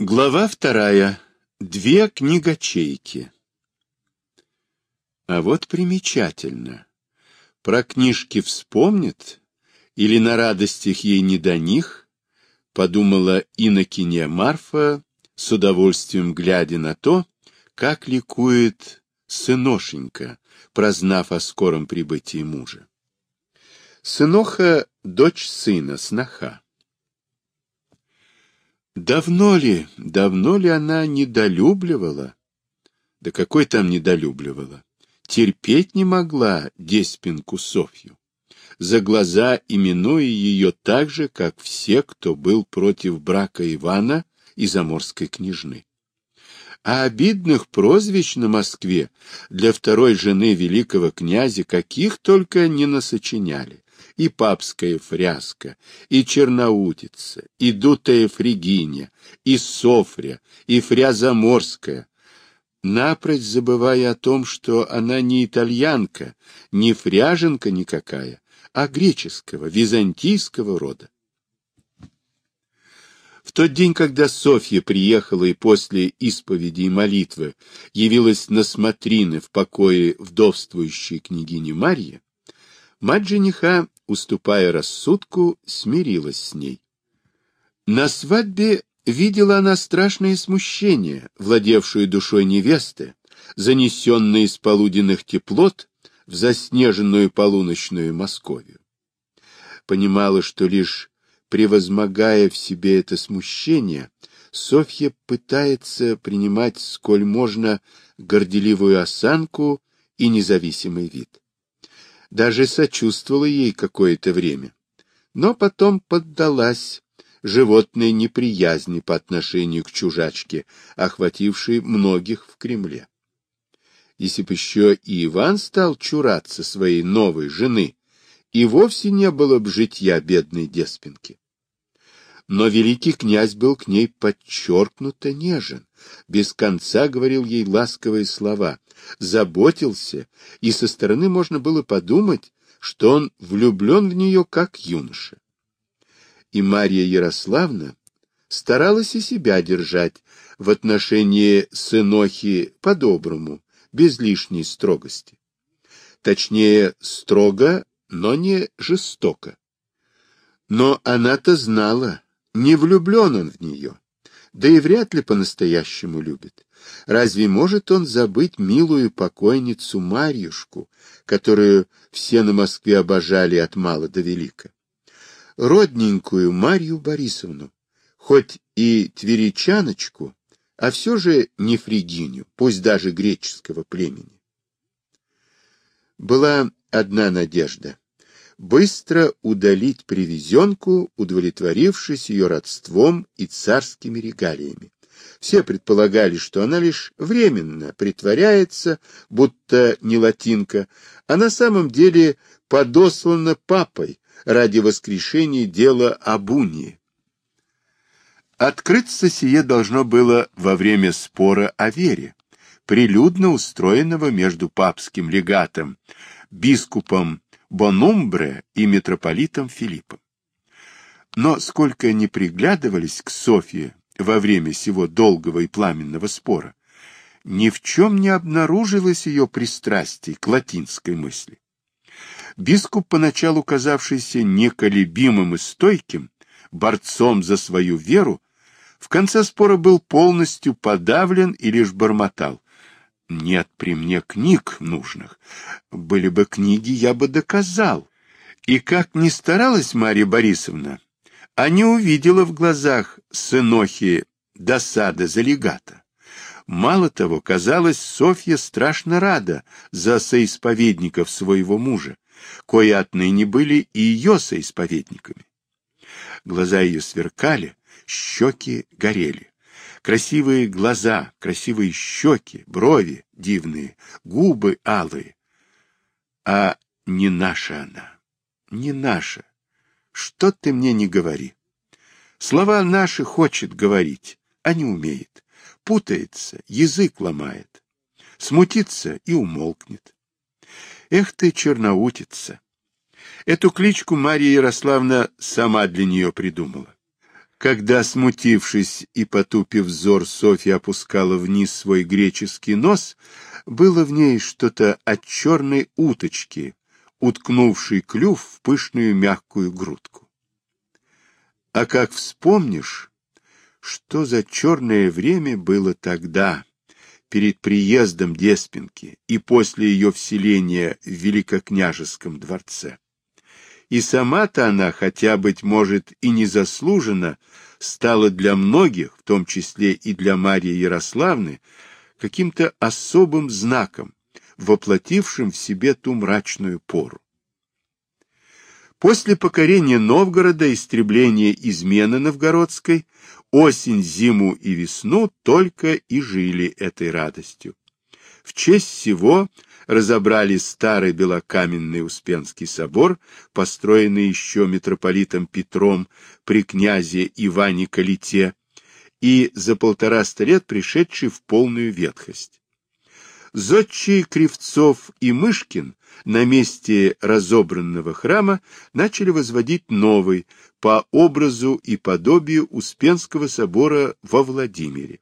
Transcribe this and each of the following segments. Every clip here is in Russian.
Глава вторая. Две книгочейки. А вот примечательно. Про книжки вспомнит, или на радостях ей не до них, подумала инокиня Марфа, с удовольствием глядя на то, как ликует сыношенька, прознав о скором прибытии мужа. Сыноха — дочь сына, сноха. Давно ли, давно ли она недолюбливала? Да какой там недолюбливала? Терпеть не могла Деспинку Софью, за глаза именуя ее так же, как все, кто был против брака Ивана и заморской княжны. А обидных прозвищ на Москве для второй жены великого князя каких только не насочиняли и папская фряска, и черноутица, и дутая фригиня, и софря, и фрязаморская, напрочь забывая о том, что она не итальянка, не фряженка никакая, а греческого, византийского рода. В тот день, когда Софья приехала и после исповеди и молитвы явилась на смотрины в покое вдовствующей княгини Марьи, мать жениха уступая рассудку, смирилась с ней. На свадьбе видела она страшное смущение, владевшее душой невесты, занесенное из полуденных теплот в заснеженную полуночную Московию. Понимала, что лишь превозмогая в себе это смущение, Софья пытается принимать сколь можно горделивую осанку и независимый вид даже сочувствовала ей какое-то время, но потом поддалась животной неприязни по отношению к чужачке, охватившей многих в Кремле. Если бы еще и Иван стал чураться своей новой жены, и вовсе не было бы житья бедной деспинки. Но великий князь был к ней подчеркнуто нежен, без конца говорил ей ласковые слова, заботился, и со стороны можно было подумать, что он влюблен в нее как юноша. И Марья Ярославна старалась и себя держать в отношении сынохи по-доброму, без лишней строгости. Точнее, строго, но не жестоко. Но она-то знала, не влюблен он в нее, да и вряд ли по-настоящему любит. Разве может он забыть милую покойницу Марьюшку, которую все на Москве обожали от мала до велика? Родненькую Марью Борисовну, хоть и тверичаночку, а все же не фригиню, пусть даже греческого племени. Была одна надежда быстро удалить привезенку, удовлетворившись ее родством и царскими регалиями. Все предполагали, что она лишь временно притворяется, будто не латинка, а на самом деле подослана папой ради воскрешения дела об унии. Открыться сие должно было во время спора о вере, прилюдно устроенного между папским легатом, бискупом Бонумбре и митрополитом Филиппом. Но сколько ни приглядывались к Софье во время сего долгого и пламенного спора, ни в чем не обнаружилось ее пристрастий к латинской мысли. Бискуп, поначалу казавшийся неколебимым и стойким, борцом за свою веру, в конце спора был полностью подавлен и лишь бормотал. Нет при мне книг нужных. Были бы книги, я бы доказал. И как ни старалась Марья Борисовна, а не увидела в глазах сынохи досада за легата. Мало того, казалось, Софья страшно рада за соисповедников своего мужа, кои отныне были и ее соисповедниками. Глаза ее сверкали, щеки горели. Красивые глаза, красивые щеки, брови дивные, губы алые. А не наша она, не наша. Что ты мне не говори. Слова наши хочет говорить, а не умеет. Путается, язык ломает. Смутится и умолкнет. Эх ты, черноутица! Эту кличку Марья Ярославна сама для нее придумала. Когда, смутившись и потупив взор, Софья опускала вниз свой греческий нос, было в ней что-то от черной уточки, уткнувшей клюв в пышную мягкую грудку. А как вспомнишь, что за черное время было тогда, перед приездом Деспинки и после ее вселения в Великокняжеском дворце. И сама-то она, хотя, быть может, и незаслуженно, стала для многих, в том числе и для Марии Ярославны, каким-то особым знаком, воплотившим в себе ту мрачную пору. После покорения Новгорода, истребления измены новгородской, осень, зиму и весну только и жили этой радостью. В честь всего разобрали старый белокаменный Успенский собор, построенный еще митрополитом Петром при князе Иване Калите, и за полтораста лет пришедший в полную ветхость. Зодчие Кривцов и Мышкин на месте разобранного храма начали возводить новый по образу и подобию Успенского собора во Владимире.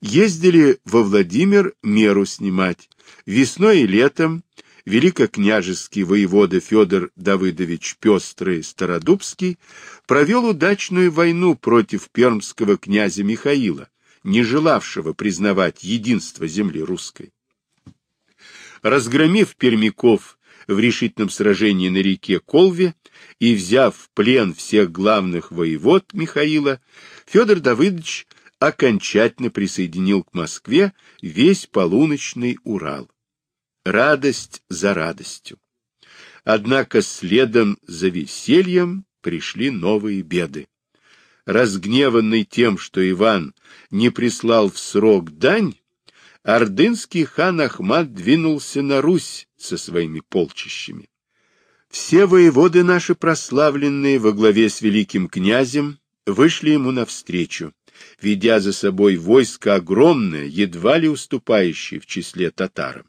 Ездили во Владимир меру снимать. Весной и летом великокняжеский воевода Федор Давыдович Пестрый Стародубский провел удачную войну против пермского князя Михаила, не желавшего признавать единство земли русской. Разгромив пермяков в решительном сражении на реке Колве и взяв в плен всех главных воевод Михаила, Федор Давыдович окончательно присоединил к Москве весь полуночный Урал. Радость за радостью. Однако следом за весельем пришли новые беды разгневанный тем, что Иван не прислал в срок дань, ордынский хан Ахмат двинулся на Русь со своими полчищами. Все воеводы наши прославленные во главе с великим князем вышли ему навстречу, ведя за собой войско огромное, едва ли уступающее в числе татарам.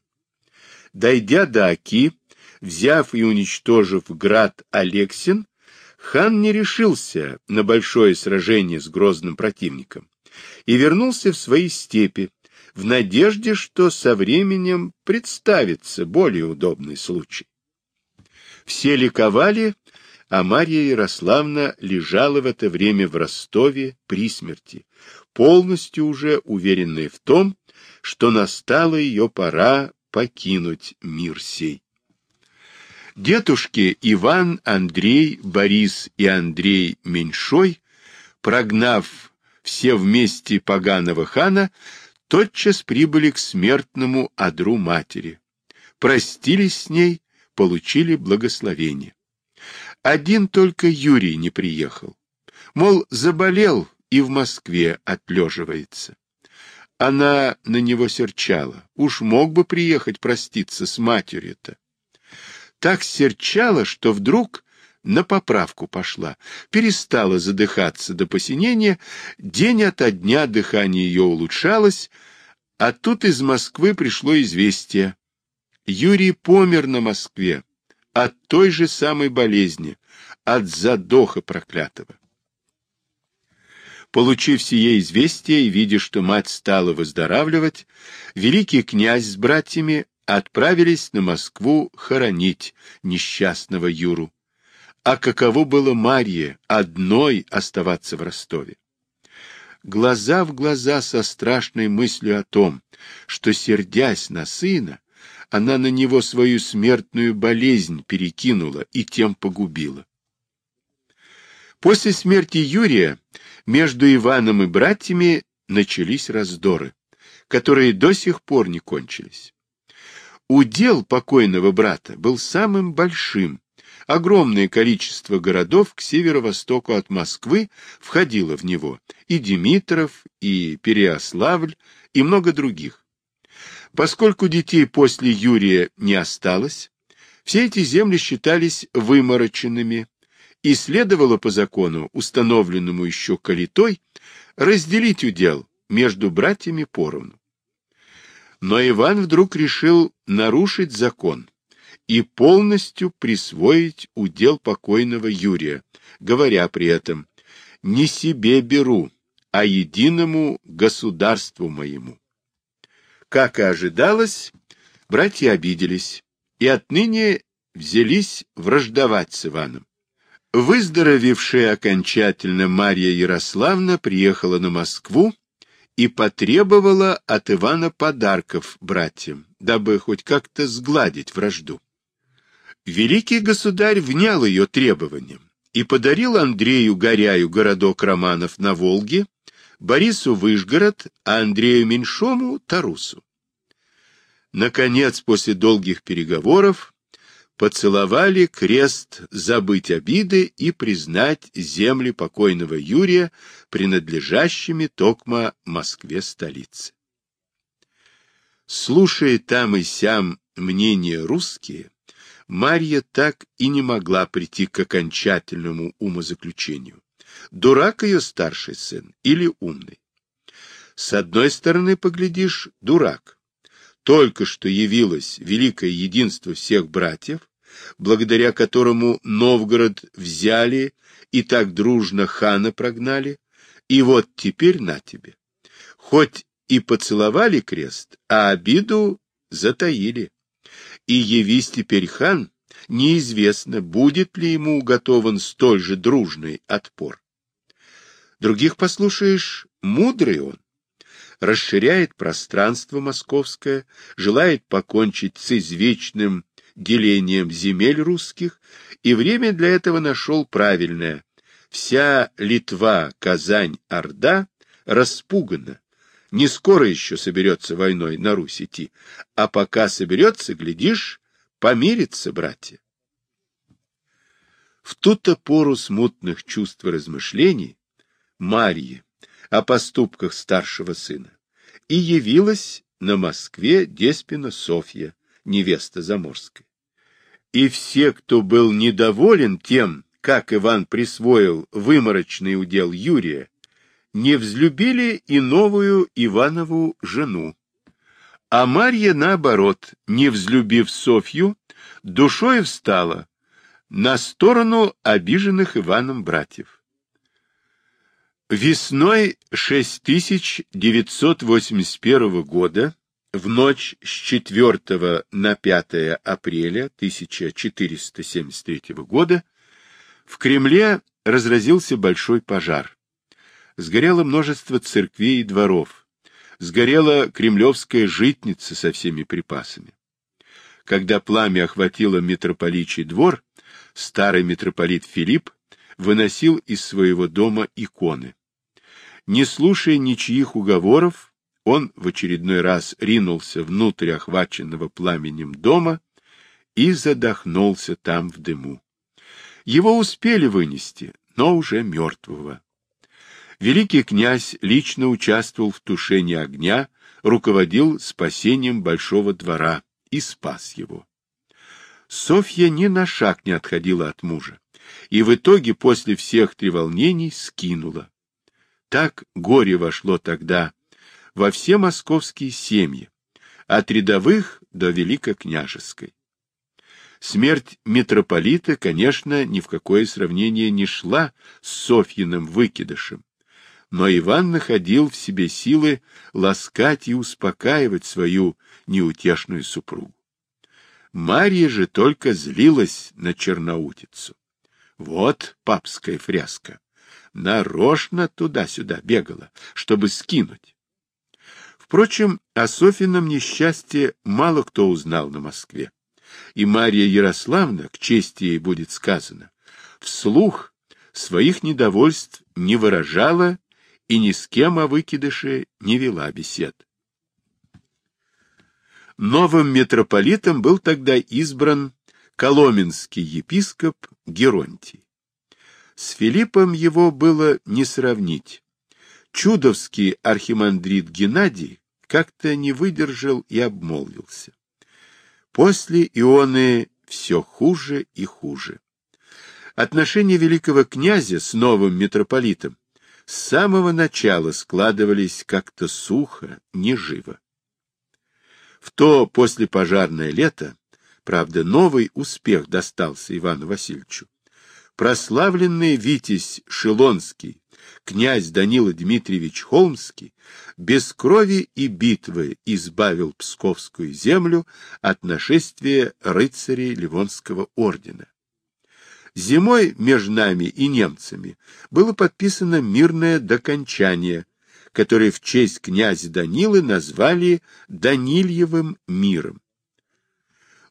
Дойдя до Аки, взяв и уничтожив град Алексин, хан не решился на большое сражение с грозным противником и вернулся в свои степи, в надежде, что со временем представится более удобный случай. Все ликовали, а Марья Ярославна лежала в это время в Ростове при смерти, полностью уже уверенная в том, что настала ее пора покинуть мир сей. Дедушки Иван, Андрей, Борис и Андрей Меньшой, прогнав все вместе поганого хана, тотчас прибыли к смертному одру матери. Простились с ней, получили благословение. Один только Юрий не приехал. Мол, заболел и в Москве отлеживается. Она на него серчала. Уж мог бы приехать проститься с матерью-то так серчала, что вдруг на поправку пошла, перестала задыхаться до посинения, день ото дня дыхание ее улучшалось, а тут из Москвы пришло известие. Юрий помер на Москве от той же самой болезни, от задоха проклятого. Получив сие известие и видя, что мать стала выздоравливать, великий князь с братьями отправились на Москву хоронить несчастного Юру. А каково было Марье одной оставаться в Ростове? Глаза в глаза со страшной мыслью о том, что, сердясь на сына, она на него свою смертную болезнь перекинула и тем погубила. После смерти Юрия между Иваном и братьями начались раздоры, которые до сих пор не кончились. Удел покойного брата был самым большим. Огромное количество городов к северо-востоку от Москвы входило в него, и Димитров, и Переославль, и много других. Поскольку детей после Юрия не осталось, все эти земли считались вымороченными, и следовало по закону, установленному еще Калитой, разделить удел между братьями поровну. Но Иван вдруг решил нарушить закон и полностью присвоить удел покойного Юрия, говоря при этом, не себе беру, а единому государству моему. Как и ожидалось, братья обиделись и отныне взялись враждовать с Иваном. Выздоровевшая окончательно Марья Ярославна приехала на Москву и потребовала от Ивана подарков братьям, дабы хоть как-то сгладить вражду. Великий государь внял ее требованиям и подарил Андрею Горяю городок Романов на Волге, Борису Выжгород, а Андрею Меньшому — Тарусу. Наконец, после долгих переговоров, поцеловали крест забыть обиды и признать земли покойного Юрия принадлежащими Токма Москве-столице. Слушая там и сям мнения русские, Марья так и не могла прийти к окончательному умозаключению. Дурак ее старший сын или умный? С одной стороны, поглядишь, дурак. Только что явилось великое единство всех братьев, благодаря которому Новгород взяли и так дружно хана прогнали, и вот теперь на тебе. Хоть и поцеловали крест, а обиду затаили. И явись теперь хан, неизвестно, будет ли ему уготован столь же дружный отпор. Других послушаешь, мудрый он. Расширяет пространство московское, желает покончить с извечным делением земель русских, и время для этого нашел правильное. Вся Литва, Казань, Орда распугана. Не скоро еще соберется войной на Русь идти, а пока соберется, глядишь, помирится, братья. В ту-то пору смутных чувств и размышлений Марьи о поступках старшего сына и явилась на Москве Деспина Софья, невеста Заморская. И все, кто был недоволен тем, как Иван присвоил выморочный удел Юрия, не взлюбили и новую Иванову жену. А Марья, наоборот, не взлюбив Софью, душой встала на сторону обиженных Иваном братьев. Весной 6981 года в ночь с 4 на 5 апреля 1473 года в Кремле разразился большой пожар. Сгорело множество церквей и дворов. Сгорела кремлевская житница со всеми припасами. Когда пламя охватило митрополичий двор, старый митрополит Филипп выносил из своего дома иконы. Не слушая ничьих уговоров, он в очередной раз ринулся внутрь охваченного пламенем дома и задохнулся там в дыму. Его успели вынести, но уже мертвого. Великий князь лично участвовал в тушении огня, руководил спасением большого двора и спас его. Софья ни на шаг не отходила от мужа, и в итоге после всех треволнений скинула. Так горе вошло тогда во все московские семьи, от рядовых до великокняжеской. Смерть митрополита, конечно, ни в какое сравнение не шла с Софьиным выкидышем, но Иван находил в себе силы ласкать и успокаивать свою неутешную супругу. Марья же только злилась на черноутицу. Вот папская фряска. Нарочно туда-сюда бегала, чтобы скинуть. Впрочем, о Софином несчастье мало кто узнал на Москве. И Марья Ярославна, к чести ей будет сказано, вслух своих недовольств не выражала и ни с кем о выкидыше не вела бесед. Новым митрополитом был тогда избран коломенский епископ Геронтий. С Филиппом его было не сравнить. Чудовский архимандрит Геннадий как-то не выдержал и обмолвился. После Ионы все хуже и хуже. Отношения великого князя с новым митрополитом с самого начала складывались как-то сухо, неживо. В то послепожарное лето, правда, новый успех достался Ивану Васильевичу. Прославленный Витязь Шилонский князь Данила Дмитриевич Холмский без крови и битвы избавил Псковскую землю от нашествия рыцарей Ливонского ордена. Зимой между нами и немцами было подписано мирное докончание, которое в честь князя Данилы назвали Данильевым миром.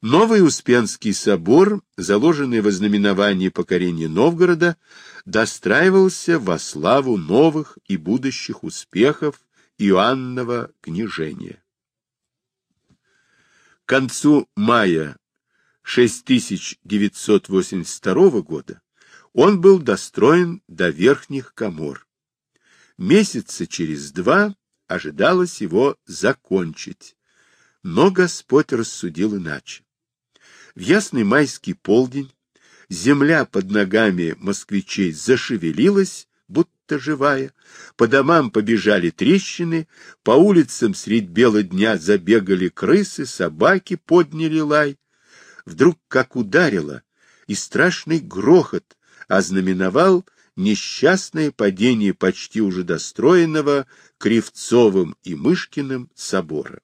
Новый Успенский собор, заложенный во знаменовании покорения Новгорода, достраивался во славу новых и будущих успехов Иоаннова княжения. К концу мая 6982 года он был достроен до верхних комор. Месяца через два ожидалось его закончить, но Господь рассудил иначе. В ясный майский полдень земля под ногами москвичей зашевелилась, будто живая, по домам побежали трещины, по улицам средь бела дня забегали крысы, собаки подняли лай. Вдруг как ударило, и страшный грохот ознаменовал несчастное падение почти уже достроенного Кривцовым и Мышкиным собора.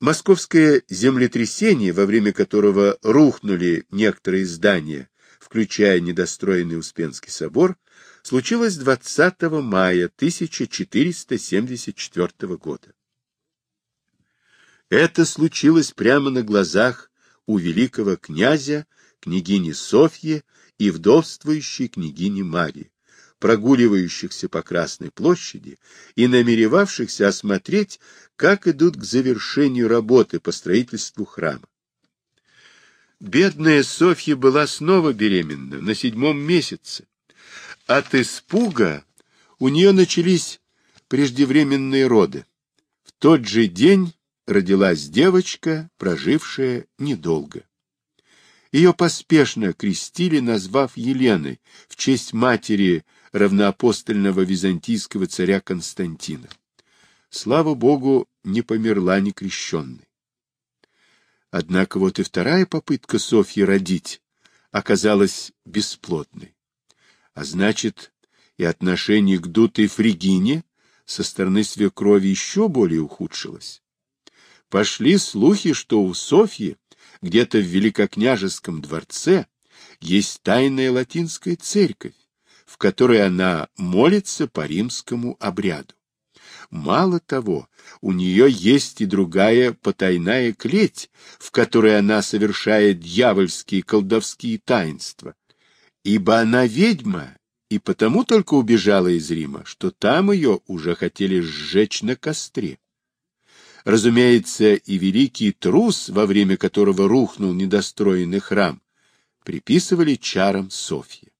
Московское землетрясение, во время которого рухнули некоторые здания, включая недостроенный Успенский собор, случилось 20 мая 1474 года. Это случилось прямо на глазах у великого князя, княгини Софьи и вдовствующей княгини Марии, прогуливающихся по Красной площади и намеревавшихся осмотреть, как идут к завершению работы по строительству храма. Бедная Софья была снова беременна, на седьмом месяце. От испуга у нее начались преждевременные роды. В тот же день родилась девочка, прожившая недолго. Ее поспешно крестили, назвав Еленой в честь матери равноапостольного византийского царя Константина. Слава Богу, не померла ни крещенной. Однако вот и вторая попытка Софьи родить оказалась бесплодной. А значит, и отношение к дутой Фригине со стороны свекрови еще более ухудшилось. Пошли слухи, что у Софьи где-то в Великокняжеском дворце есть тайная латинская церковь, в которой она молится по римскому обряду. Мало того, у нее есть и другая потайная клеть, в которой она совершает дьявольские колдовские таинства. Ибо она ведьма, и потому только убежала из Рима, что там ее уже хотели сжечь на костре. Разумеется, и великий трус, во время которого рухнул недостроенный храм, приписывали чарам Софьи.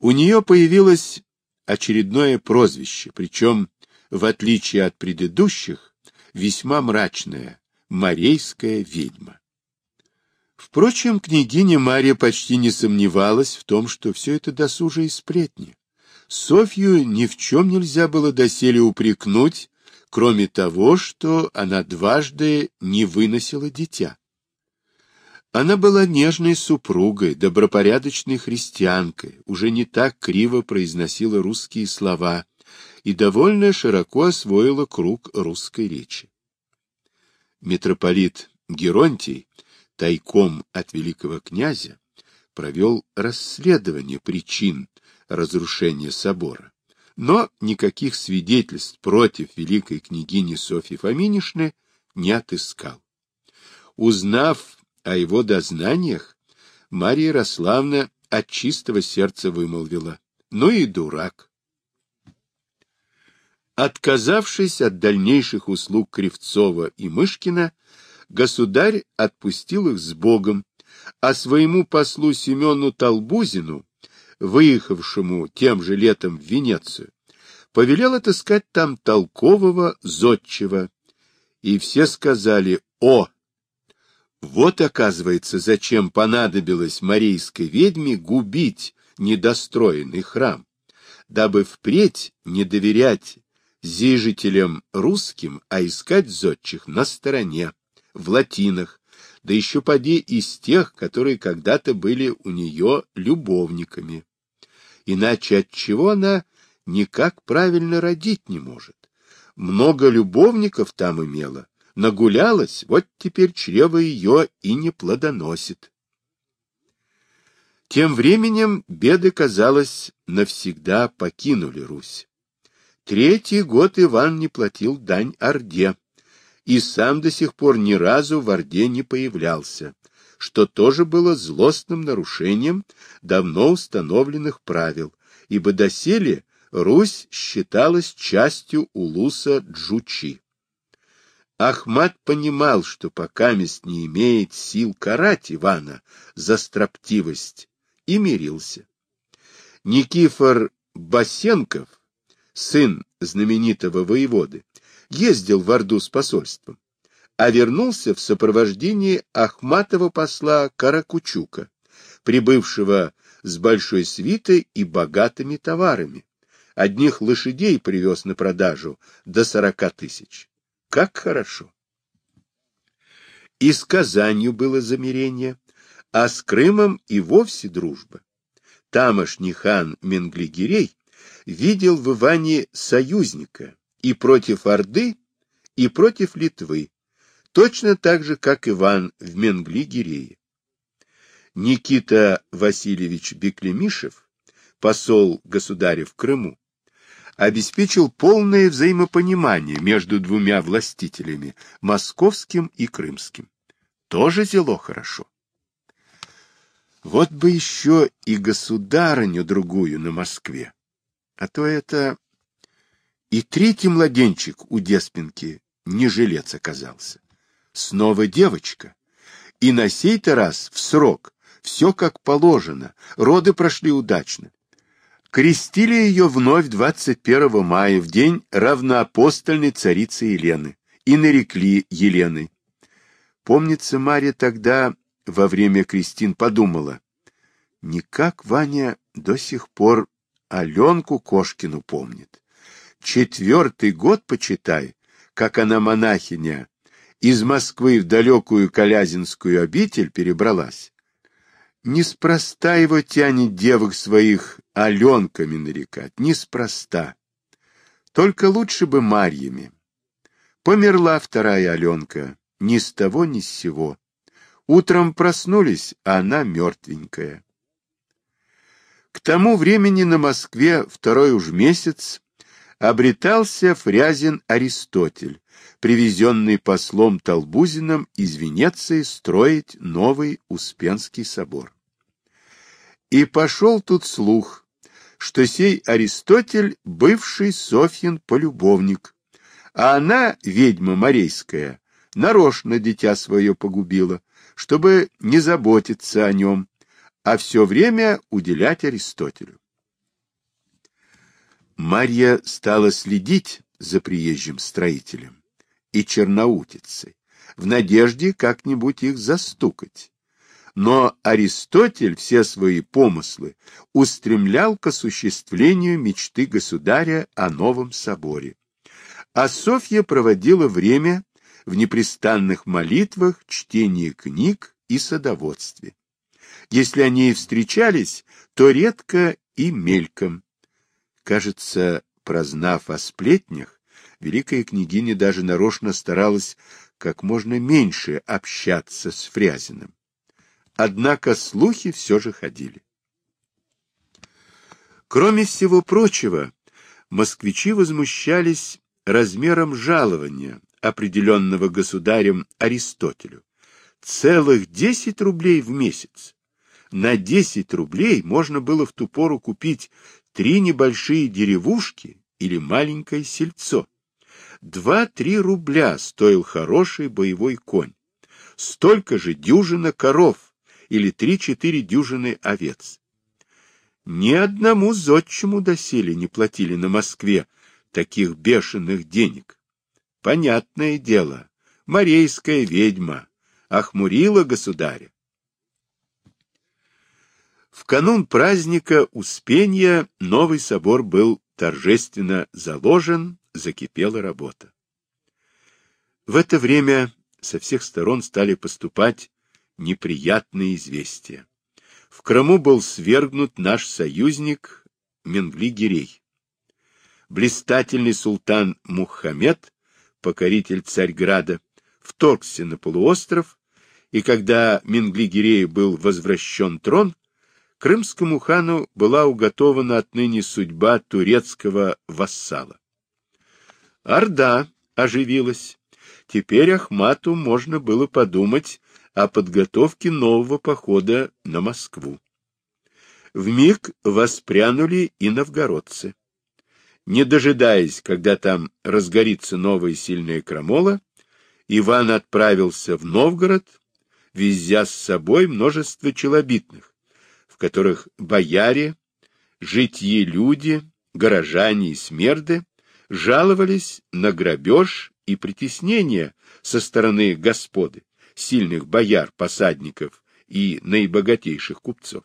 У нее появилось очередное прозвище, причем, в отличие от предыдущих, весьма мрачное — Морейская ведьма. Впрочем, княгиня Мария почти не сомневалась в том, что все это досужие сплетни. Софью ни в чем нельзя было доселе упрекнуть кроме того, что она дважды не выносила дитя. Она была нежной супругой, добропорядочной христианкой, уже не так криво произносила русские слова и довольно широко освоила круг русской речи. Митрополит Геронтий, тайком от великого князя, провел расследование причин разрушения собора но никаких свидетельств против великой княгини Софьи Фоминишны не отыскал. Узнав о его дознаниях, Мария Ярославна от чистого сердца вымолвила. Ну и дурак. Отказавшись от дальнейших услуг Кривцова и Мышкина, государь отпустил их с Богом, а своему послу Семену Толбузину выехавшему тем же летом в Венецию, повелел отыскать там толкового зодчего. И все сказали «О!». Вот, оказывается, зачем понадобилось марийской ведьме губить недостроенный храм, дабы впредь не доверять зижителям русским, а искать зодчих на стороне, в латинах, да еще поди из тех, которые когда-то были у нее любовниками. Иначе от чего она никак правильно родить не может? Много любовников там имела, нагулялась, вот теперь чрево ее и не плодоносит. Тем временем беды, казалось, навсегда покинули Русь. Третий год Иван не платил дань Орде, и сам до сих пор ни разу в Орде не появлялся, что тоже было злостным нарушением давно установленных правил, ибо доселе Русь считалась частью улуса Джучи. Ахмат понимал, что пока мест не имеет сил карать Ивана за строптивость, и мирился. Никифор Басенков, сын знаменитого воеводы, ездил в Орду с посольством, а вернулся в сопровождении Ахматова посла Каракучука, прибывшего с большой свитой и богатыми товарами. Одних лошадей привез на продажу до сорока тысяч. Как хорошо! И с Казанью было замирение, а с Крымом и вовсе дружба. Тамошний хан Менглигерей видел в Иване союзника и против Орды, и против Литвы, точно так же, как Иван в Менгли-Гирее. Никита Васильевич Беклемишев, посол государя в Крыму, обеспечил полное взаимопонимание между двумя властителями, московским и крымским. Тоже зело хорошо. Вот бы еще и государыню другую на Москве. А то это... И третий младенчик у Деспинки не жилец оказался. Снова девочка. И на сей-то раз в срок. Все как положено. Роды прошли удачно. Крестили ее вновь 21 мая, в день равноапостольной царицы Елены, и нарекли Еленой. Помнится, Марья тогда во время крестин подумала, никак Ваня до сих пор Аленку Кошкину помнит. Четвертый год, почитай, как она монахиня, из Москвы в далекую Колязинскую обитель перебралась. Неспроста его тянет девок своих Аленками нарекать, неспроста. Только лучше бы Марьями. Померла вторая Аленка, ни с того, ни с сего. Утром проснулись, а она мертвенькая. К тому времени на Москве второй уж месяц обретался Фрязин Аристотель, привезенный послом Толбузиным из Венеции строить новый Успенский собор. И пошел тут слух, что сей Аристотель — бывший Софьин полюбовник, а она, ведьма морейская, нарочно дитя свое погубила, чтобы не заботиться о нем, а все время уделять Аристотелю. Марья стала следить за приезжим строителем и черноутицей, в надежде как-нибудь их застукать. Но Аристотель все свои помыслы устремлял к осуществлению мечты государя о новом соборе. А Софья проводила время в непрестанных молитвах, чтении книг и садоводстве. Если они и встречались, то редко и мельком. Кажется, прознав о сплетнях, великая княгиня даже нарочно старалась как можно меньше общаться с Фрязиным. Однако слухи все же ходили. Кроме всего прочего, москвичи возмущались размером жалования, определенного государем Аристотелю. Целых десять рублей в месяц. На десять рублей можно было в ту пору купить три небольшие деревушки или маленькое сельцо. Два-три рубля стоил хороший боевой конь. Столько же дюжина коров или три-четыре дюжины овец. Ни одному зодчему доселе не платили на Москве таких бешеных денег. Понятное дело, морейская ведьма охмурила государя. В канун праздника Успения новый собор был торжественно заложен, закипела работа. В это время со всех сторон стали поступать неприятные известия. В Крыму был свергнут наш союзник Менгли-Гирей. Блистательный султан Мухаммед, покоритель Царьграда, вторгся на полуостров, и когда Менгли-Гирею был возвращен трон, крымскому хану была уготована отныне судьба турецкого вассала. Орда оживилась. Теперь Ахмату можно было подумать о подготовке нового похода на Москву. В миг воспрянули и новгородцы. Не дожидаясь, когда там разгорится новая сильная крамола, Иван отправился в Новгород, везя с собой множество челобитных, в которых бояре, житьи люди, горожане и смерды жаловались на грабеж и притеснение со стороны господы, сильных бояр, посадников и наибогатейших купцов.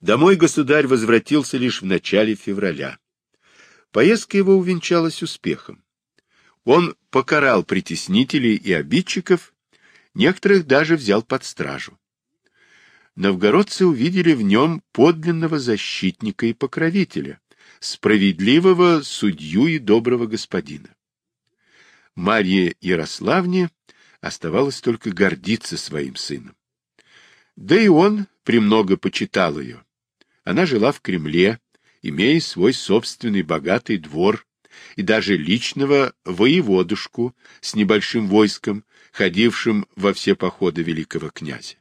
Домой государь возвратился лишь в начале февраля. Поездка его увенчалась успехом. Он покарал притеснителей и обидчиков, некоторых даже взял под стражу. Новгородцы увидели в нем подлинного защитника и покровителя, справедливого судью и доброго господина. Марье Ярославне оставалось только гордиться своим сыном. Да и он премного почитал ее. Она жила в Кремле, имея свой собственный богатый двор и даже личного воеводушку с небольшим войском, ходившим во все походы великого князя.